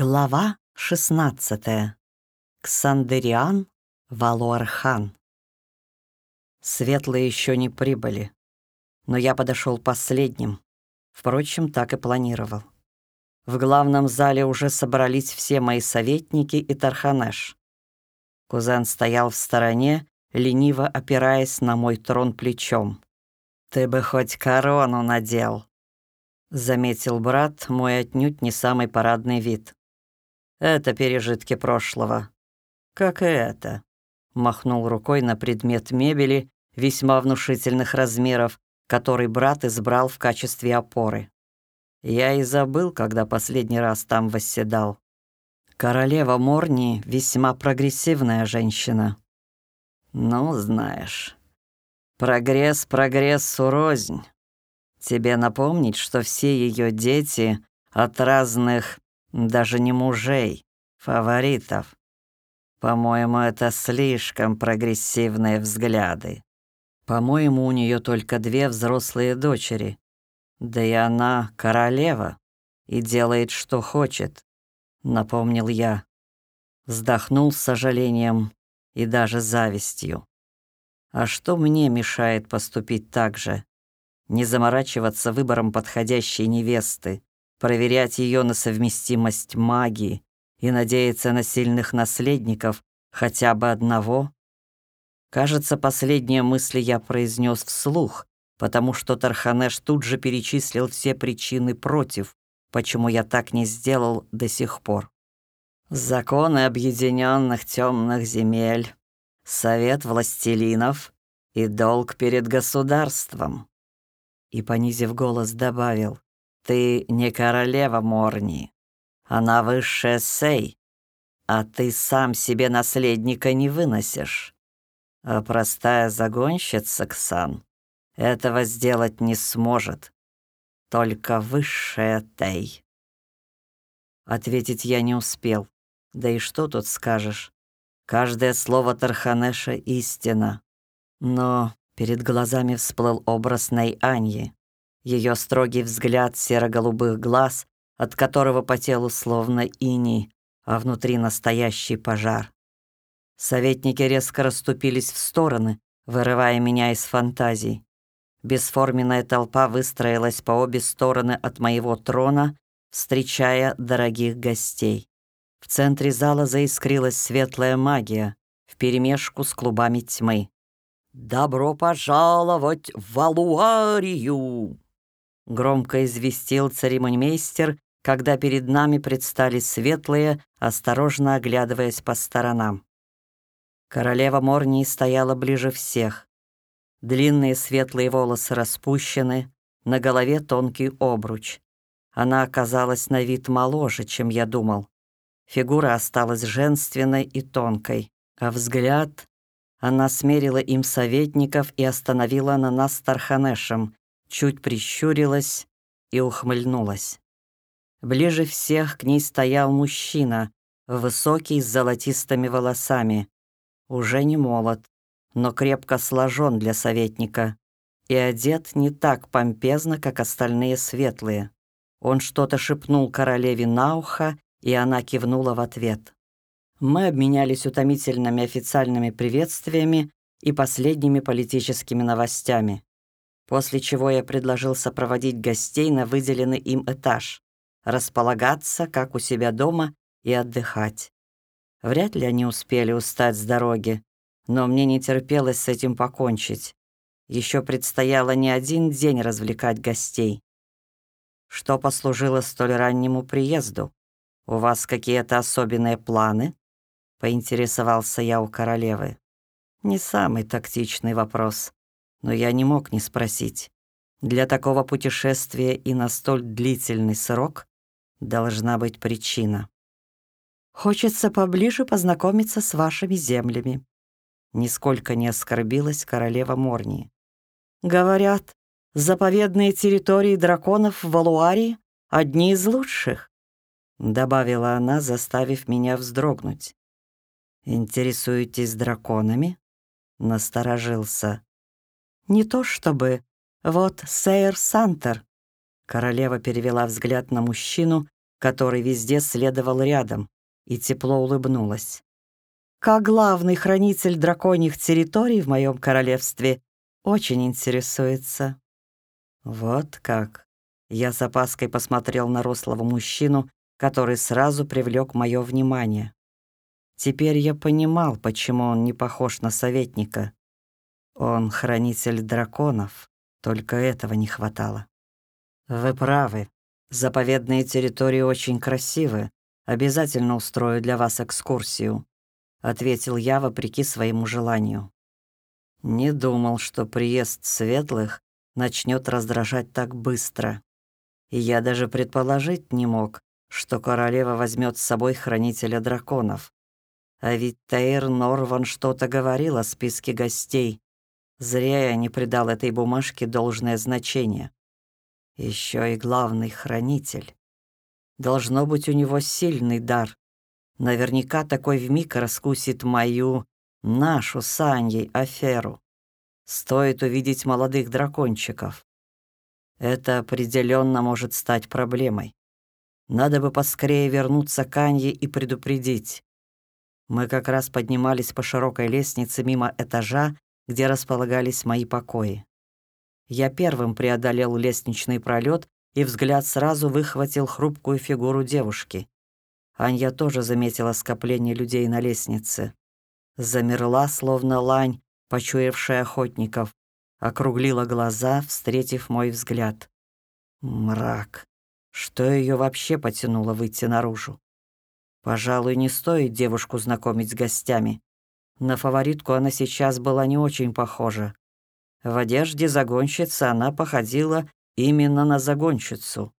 Глава 16. Ксандериан Валуархан. Светлые еще не прибыли, но я подошел последним. Впрочем, так и планировал. В главном зале уже собрались все мои советники и Тарханеш. Кузен стоял в стороне, лениво опираясь на мой трон плечом. «Ты бы хоть корону надел», — заметил брат мой отнюдь не самый парадный вид. Это пережитки прошлого. Как и это. Махнул рукой на предмет мебели весьма внушительных размеров, который брат избрал в качестве опоры. Я и забыл, когда последний раз там восседал. Королева Морни весьма прогрессивная женщина. Ну, знаешь, прогресс прогрессу рознь. Тебе напомнить, что все ее дети от разных даже не мужей, фаворитов. По-моему, это слишком прогрессивные взгляды. По-моему, у нее только две взрослые дочери. Да и она королева и делает, что хочет, напомнил я. Вздохнул с сожалением и даже завистью. А что мне мешает поступить так же? Не заморачиваться выбором подходящей невесты, проверять ее на совместимость магии и надеяться на сильных наследников, хотя бы одного? Кажется, последние мысли я произнес вслух, потому что Тарханеш тут же перечислил все причины против, почему я так не сделал до сих пор. Законы объединенных темных земель, совет властелинов и долг перед государством. И, понизив голос, добавил, ты не королева Морни. Она высшая Сей, а ты сам себе наследника не выносишь. А простая загонщица, Ксан, этого сделать не сможет. Только высшая Тей. Ответить я не успел. Да и что тут скажешь? Каждое слово Тарханеша — истина. Но перед глазами всплыл образ Найаньи. Ее строгий взгляд серо-голубых глаз, от которого по телу словно иней, а внутри настоящий пожар. Советники резко расступились в стороны, вырывая меня из фантазий. Бесформенная толпа выстроилась по обе стороны от моего трона, встречая дорогих гостей. В центре зала заискрилась светлая магия вперемешку с клубами тьмы. «Добро пожаловать в Валуарию!» Громко известил церемонимейстер, когда перед нами предстали светлые, осторожно оглядываясь по сторонам. Королева Морнии стояла ближе всех. Длинные светлые волосы распущены, на голове тонкий обруч. Она оказалась на вид моложе, чем я думал. Фигура осталась женственной и тонкой, а взгляд... Она смерила им советников и остановила на нас Тарханешем, чуть прищурилась и ухмыльнулась. Ближе всех к ней стоял мужчина, высокий, с золотистыми волосами. Уже не молод, но крепко сложен для советника и одет не так помпезно, как остальные светлые. Он что-то шепнул королеве на ухо, и она кивнула в ответ. Мы обменялись утомительными официальными приветствиями и последними политическими новостями после чего я предложил сопроводить гостей на выделенный им этаж, располагаться, как у себя дома, и отдыхать. Вряд ли они успели устать с дороги, но мне не терпелось с этим покончить. Еще предстояло не один день развлекать гостей. Что послужило столь раннему приезду? У вас какие-то особенные планы? Поинтересовался я у королевы. Не самый тактичный вопрос но я не мог не спросить. Для такого путешествия и на столь длительный срок должна быть причина. Хочется поближе познакомиться с вашими землями. Нисколько не оскорбилась королева Морнии. Говорят, заповедные территории драконов в Валуарии одни из лучших, добавила она, заставив меня вздрогнуть. Интересуетесь драконами? Насторожился. Не то чтобы. Вот Сейер Сантер. Королева перевела взгляд на мужчину, который везде следовал рядом, и тепло улыбнулась. «Как главный хранитель драконьих территорий в моем королевстве очень интересуется». «Вот как». Я с опаской посмотрел на рослого мужчину, который сразу привлек мое внимание. Теперь я понимал, почему он не похож на советника. Он хранитель драконов, только этого не хватало. Вы правы. Заповедные территории очень красивы. Обязательно устрою для вас экскурсию, ответил я вопреки своему желанию. Не думал, что приезд светлых начнет раздражать так быстро. И я даже предположить не мог, что королева возьмет с собой хранителя драконов. А ведь Таир Норван что-то говорил о списке гостей. Зря я не придал этой бумажке должное значение. Еще и главный хранитель. Должно быть у него сильный дар. Наверняка такой вмиг раскусит мою, нашу с Аньей аферу. Стоит увидеть молодых дракончиков. Это определенно может стать проблемой. Надо бы поскорее вернуться к Анье и предупредить. Мы как раз поднимались по широкой лестнице мимо этажа, где располагались мои покои. Я первым преодолел лестничный пролет, и взгляд сразу выхватил хрупкую фигуру девушки. Анья тоже заметила скопление людей на лестнице. Замерла, словно лань, почуявшая охотников, округлила глаза, встретив мой взгляд. Мрак. Что ее вообще потянуло выйти наружу? Пожалуй, не стоит девушку знакомить с гостями. На фаворитку она сейчас была не очень похожа. В одежде загонщицы она походила именно на загонщицу.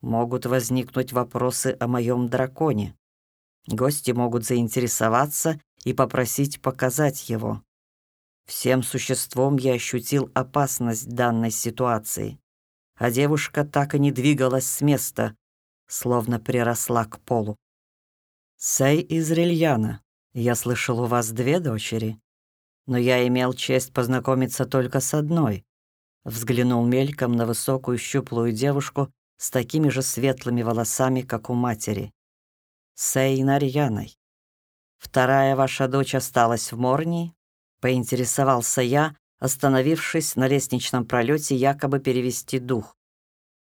Могут возникнуть вопросы о моем драконе. Гости могут заинтересоваться и попросить показать его. Всем существом я ощутил опасность данной ситуации, а девушка так и не двигалась с места, словно приросла к полу. «Сэй из Рильяна. Я слышал, у вас две дочери, но я имел честь познакомиться только с одной». Взглянул мельком на высокую щуплую девушку с такими же светлыми волосами, как у матери. Сэй Нарьяной. «Вторая ваша дочь осталась в Морнии?» Поинтересовался я, остановившись на лестничном пролете якобы перевести дух.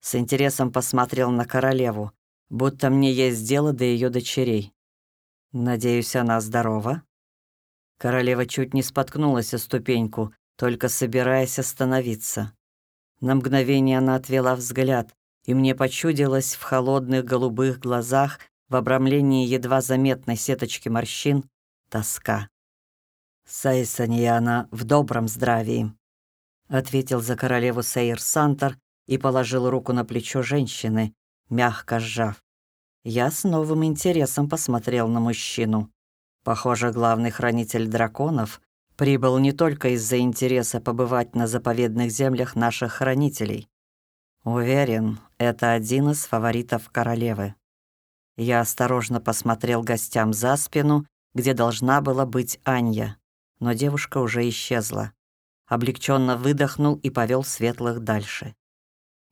С интересом посмотрел на королеву, будто мне есть дело до ее дочерей. «Надеюсь, она здорова?» Королева чуть не споткнулась о ступеньку, только собираясь остановиться. На мгновение она отвела взгляд, и мне почудилось в холодных голубых глазах в обрамлении едва заметной сеточки морщин тоска. «Сайсаньяна в добром здравии», — ответил за королеву Сейр Сантор и положил руку на плечо женщины, мягко сжав. Я с новым интересом посмотрел на мужчину. Похоже, главный хранитель драконов прибыл не только из-за интереса побывать на заповедных землях наших хранителей. Уверен, это один из фаворитов королевы. Я осторожно посмотрел гостям за спину, где должна была быть Анья, но девушка уже исчезла. Облегченно выдохнул и повел светлых дальше.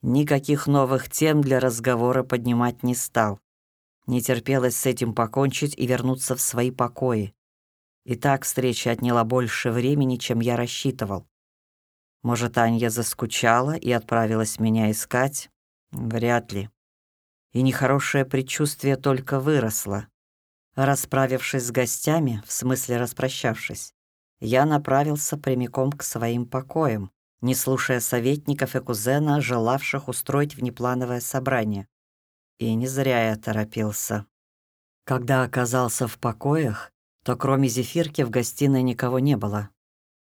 Никаких новых тем для разговора поднимать не стал. Не терпелось с этим покончить и вернуться в свои покои. И так встреча отняла больше времени, чем я рассчитывал. Может, Анья заскучала и отправилась меня искать? Вряд ли. И нехорошее предчувствие только выросло. Расправившись с гостями, в смысле распрощавшись, я направился прямиком к своим покоям, не слушая советников и кузена, желавших устроить внеплановое собрание. И не зря я торопился. Когда оказался в покоях, то кроме зефирки в гостиной никого не было.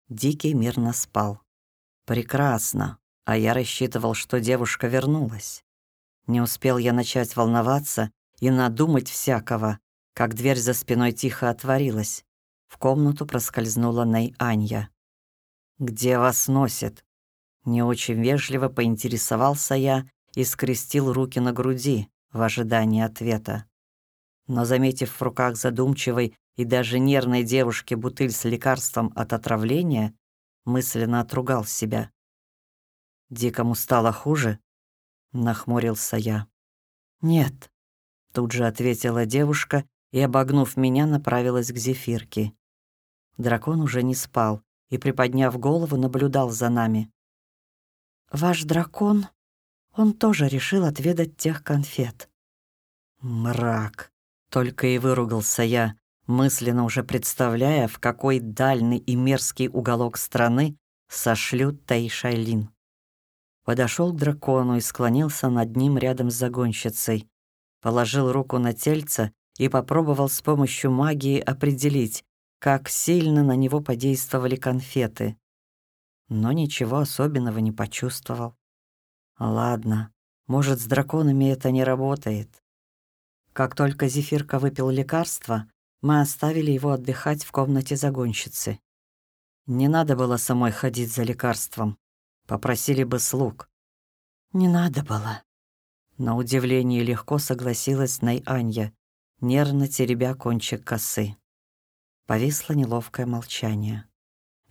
Дикий мирно спал. Прекрасно, а я рассчитывал, что девушка вернулась. Не успел я начать волноваться и надумать всякого, как дверь за спиной тихо отворилась. В комнату проскользнула Ней Анья. «Где вас носит?» Не очень вежливо поинтересовался я и скрестил руки на груди, в ожидании ответа. Но, заметив в руках задумчивой и даже нервной девушки бутыль с лекарством от отравления, мысленно отругал себя. «Дикому стало хуже?» — нахмурился я. «Нет, Тут же ответила девушка и, обогнув меня, направилась к зефирке. Дракон уже не спал и, приподняв голову, наблюдал за нами. «Ваш дракон, он тоже решил отведать тех конфет». «Мрак!» — только и выругался я, мысленно уже представляя, в какой дальний и мерзкий уголок страны сошлют Таишайлин. Подошел к дракону и склонился над ним рядом с загонщицей, положил руку на тельце и попробовал с помощью магии определить, как сильно на него подействовали конфеты. Но ничего особенного не почувствовал. Ладно, может, с драконами это не работает. Как только Зефирка выпил лекарство, мы оставили его отдыхать в комнате загонщицы. Не надо было самой ходить за лекарством. Попросили бы слуг. Не надо было. На удивление легко согласилась Найанья, нервно теребя кончик косы. Повисло неловкое молчание.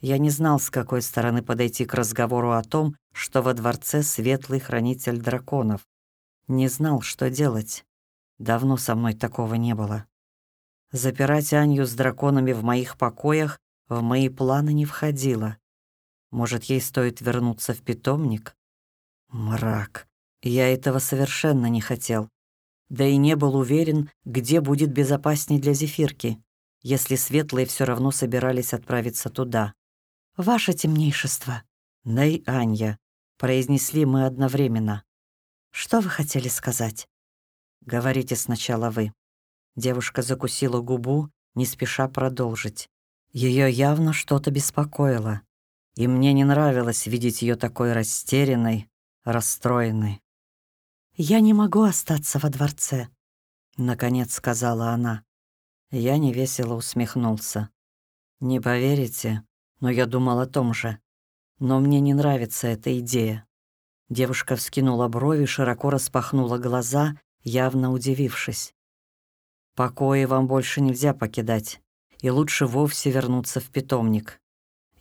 Я не знал, с какой стороны подойти к разговору о том, что во дворце светлый хранитель драконов. Не знал, что делать. Давно со мной такого не было. Запирать Анью с драконами в моих покоях в мои планы не входило. Может, ей стоит вернуться в питомник? Мрак. Я этого совершенно не хотел. Да и не был уверен, где будет безопасней для зефирки, если светлые все равно собирались отправиться туда. «Ваше темнейшество!» «Ней Анья!» — произнесли мы одновременно. «Что вы хотели сказать?» «Говорите сначала вы». Девушка закусила губу, не спеша продолжить. Ее явно что-то беспокоило, и мне не нравилось видеть ее такой растерянной, расстроенной. «Я не могу остаться во дворце», — наконец сказала она. Я невесело усмехнулся. «Не поверите, но я думал о том же. Но мне не нравится эта идея». Девушка вскинула брови, широко распахнула глаза, явно удивившись. «Покои вам больше нельзя покидать, и лучше вовсе вернуться в питомник.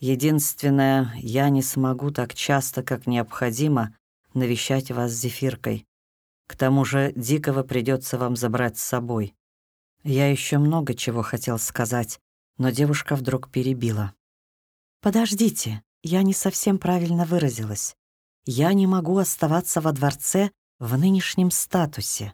Единственное, я не смогу так часто, как необходимо, навещать вас с зефиркой. К тому же Дикого придется вам забрать с собой. Я еще много чего хотел сказать, но девушка вдруг перебила. «Подождите, я не совсем правильно выразилась. Я не могу оставаться во дворце в нынешнем статусе».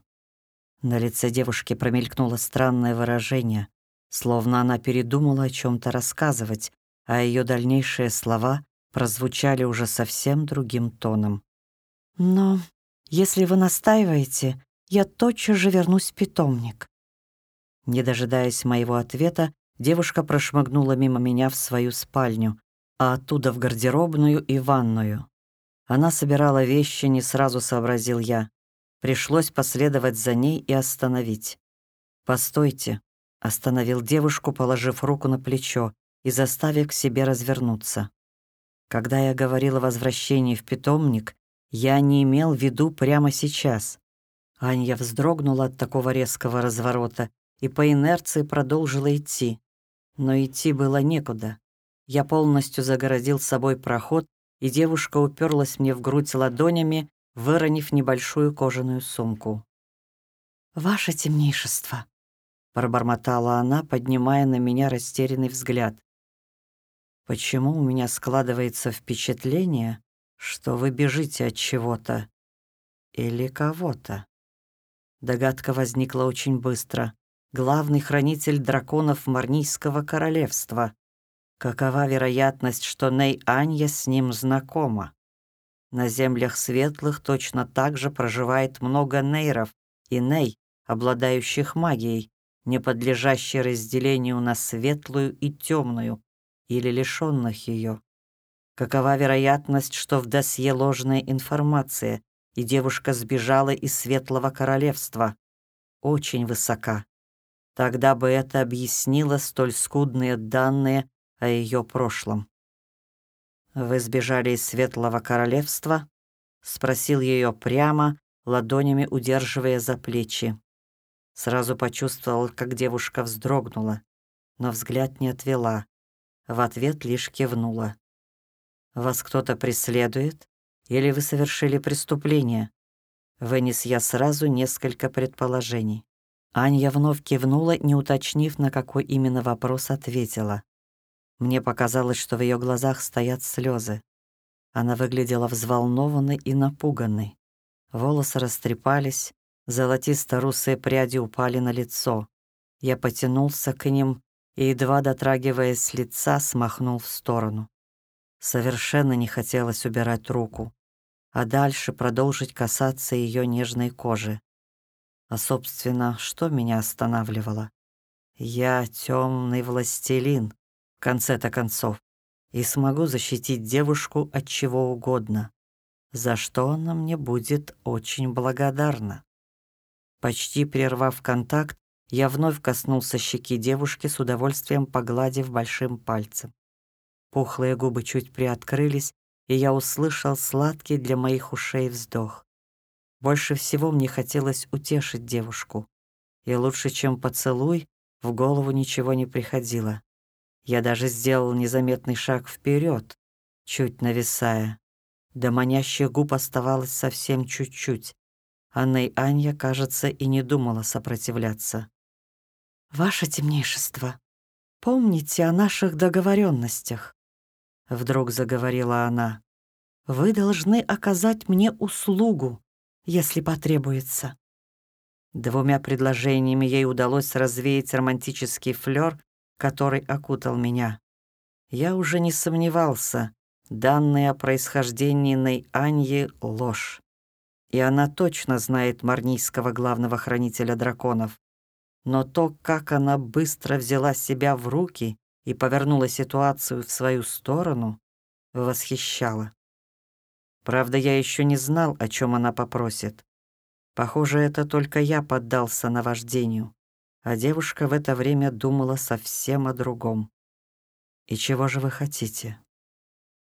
На лице девушки промелькнуло странное выражение, словно она передумала о чем то рассказывать, а ее дальнейшие слова прозвучали уже совсем другим тоном. «Но если вы настаиваете, я тотчас же вернусь в питомник». Не дожидаясь моего ответа, девушка прошмыгнула мимо меня в свою спальню, а оттуда в гардеробную и ванную. Она собирала вещи, не сразу сообразил я. Пришлось последовать за ней и остановить. «Постойте», — остановил девушку, положив руку на плечо и заставив к себе развернуться. Когда я говорил о возвращении в питомник, я не имел в виду прямо сейчас. Анья вздрогнула от такого резкого разворота и по инерции продолжила идти. Но идти было некуда. Я полностью загородил собой проход, и девушка уперлась мне в грудь ладонями, выронив небольшую кожаную сумку. «Ваше темнейшество», — пробормотала она, поднимая на меня растерянный взгляд. «Почему у меня складывается впечатление, что вы бежите от чего-то или кого-то. Догадка возникла очень быстро. Главный хранитель драконов Марнийского королевства. Какова вероятность, что Ней Анья с ним знакома? На землях светлых точно так же проживает много нейров и ней, обладающих магией, не подлежащей разделению на светлую и темную, или лишенных ее. Какова вероятность, что в досье ложная информация, и девушка сбежала из Светлого Королевства? Очень высока. Тогда бы это объяснило столь скудные данные о ее прошлом. «Вы сбежали из Светлого Королевства?» — спросил ее прямо, ладонями удерживая за плечи. Сразу почувствовал, как девушка вздрогнула, но взгляд не отвела. В ответ лишь кивнула. Вас кто-то преследует? Или вы совершили преступление? Вынес я сразу несколько предположений. Аня вновь кивнула, не уточнив, на какой именно вопрос ответила. Мне показалось, что в ее глазах стоят слезы. Она выглядела взволнованной и напуганной. Волосы растрепались, золотисто-русые пряди упали на лицо. Я потянулся к ним и, едва дотрагиваясь с лица, смахнул в сторону. Совершенно не хотелось убирать руку, а дальше продолжить касаться ее нежной кожи. А, собственно, что меня останавливало? Я темный властелин, в конце-то концов, и смогу защитить девушку от чего угодно, за что она мне будет очень благодарна. Почти прервав контакт, я вновь коснулся щеки девушки с удовольствием погладив большим пальцем. Пухлые губы чуть приоткрылись, и я услышал сладкий для моих ушей вздох. Больше всего мне хотелось утешить девушку. И лучше, чем поцелуй, в голову ничего не приходило. Я даже сделал незаметный шаг вперед, чуть нависая. До манящих губ оставалось совсем чуть-чуть. Анна и Анья, кажется, и не думала сопротивляться. «Ваше темнейшество, помните о наших договоренностях вдруг заговорила она. Вы должны оказать мне услугу, если потребуется. Двумя предложениями ей удалось развеять романтический флёр, который окутал меня. Я уже не сомневался, данные о происхождении Ней-Аньи — ложь. И она точно знает марнийского главного хранителя драконов. Но то, как она быстро взяла себя в руки и повернула ситуацию в свою сторону, восхищала. Правда, я еще не знал, о чем она попросит. Похоже, это только я поддался наваждению, а девушка в это время думала совсем о другом. «И чего же вы хотите?»